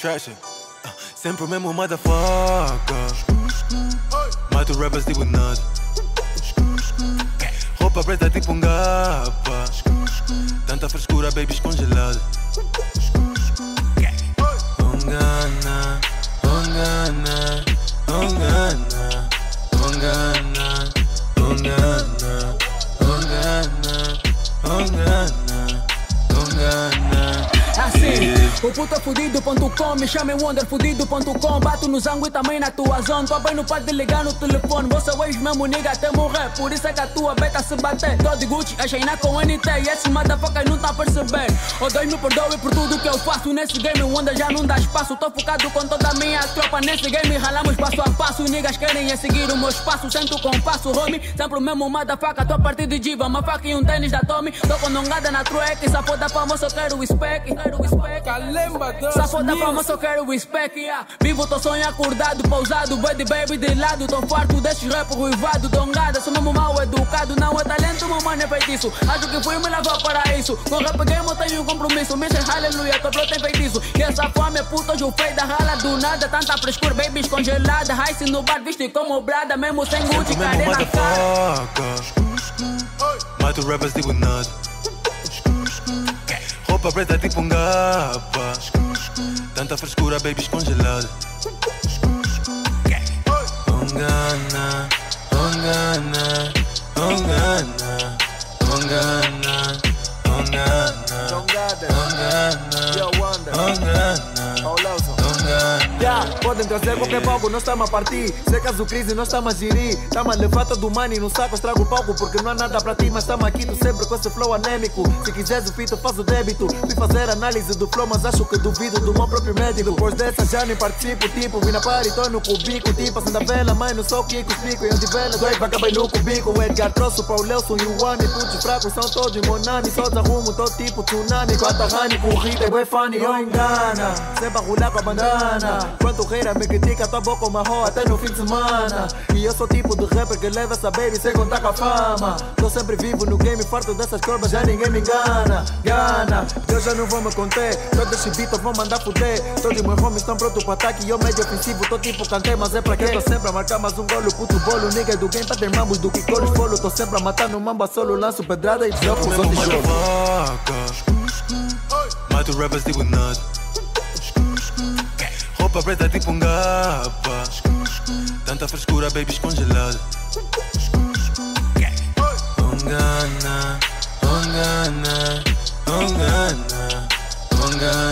Trash Sempre o mesmo motherfucker. Mato rappers tipo nada. Roupa preta tipo um gapa. Tanta frescura, babies congelada. Ongana, ongana, ongana, ongana, ongana, ongana. Assim, o puta fudido.com Me chama em wonderfudido.com Bato no zango e também na tua zona. Tua bem não pode ligar no telefone. Você ex mesmo nigga até morrer. Por isso é que a tua beta se bater Tô de Gucci, a China com NT E esse motherfucker não tá a perceber Oh Deus me perdoe por tudo que eu faço Nesse game Wonder já não dá espaço. Tô focado com toda a minha tropa Nesse game. Ralamos passo a passo Niggas querem é seguir o meu espaço. Sento com passo, homie Sempre o mesmo motherfucker. Tô a partir de diva Uma faca e um tênis da Tommy. Tô com nongada na trueque Sapo da fama, só quero o spec Quero o spec Calemba Sapo da fama, só quero o spec yeah. Vivo, tô sonho acordado Pausado, baby, baby de lado. Tô farto desses rap ruivado Dongada, sou mesmo mal educado Não é talento, meu mano é feitiço. Acho que fui me levar para isso. Com rap game eu tenho compromisso. Mission, aleluia, tô pronto em feitiço. E essa fome é puta, hoje o feio da rala Do nada, tanta frescura, babies congelada. Ice no bar, visto como brada Mesmo sem Gucci, cadê na cara. Mato rappers tipo nada. Roupa preta tipo um gapa. Tanta frescura, babies congelada. Ongana, ongana, ongana, ongana, ongana, ongana, ongana, ongana. Yeah, podem trazer qualquer palco, nós estamos a partir. Se é caso crise, nós estamos a gerir. Estamos a levar todo o money no saco, estrago o palco porque não há nada para ti. Mas estamos aqui, tu sempre com esse flow anêmico. Se quiseres o fito, faz o débito. Fui fazer análise do flow, mas acho que duvido do meu próprio médico. Depois dessa já nem participo, tipo, vim na party, no cubico. Tipo, acenda a vela, mãe, não sou o que explico. Eu de vela, dois acabar no cubico. O Edgar trouxe o Lelson e o Wani. Putos fracos são todos monami. Só desarrumo, tô tipo tsunami. Quanta rani, corrida, e bué funny, eu engana. Sempre a rolar com a bandana. Quanto reira me critica, tua boca uma roa até no fim de semana. E eu sou tipo de rapper que leva essa baby sem contar com a fama. Tô sempre vivo no game, farto dessas corbas, já ninguém me engana. Gana, eu já não vou me conter. Todos esses beats vão mandar fuder. Todos meus homies estão prontos para ataque. E eu médio ofensivo, tô tipo cantei, mas é pra quê? Tô sempre a marcar mais um golo, puto bolo. Nigga do game pra ter mambos do que coros folo. Tô sempre a matar no mamba solo, lanço pedrada e jogo os Mesmo outros jogos. motherfucker. Mato rappers tipo nada. Roupa preta tipo um gapa. Tanta frescura, babies congelada. Ongana, ongana, ongana, ongana,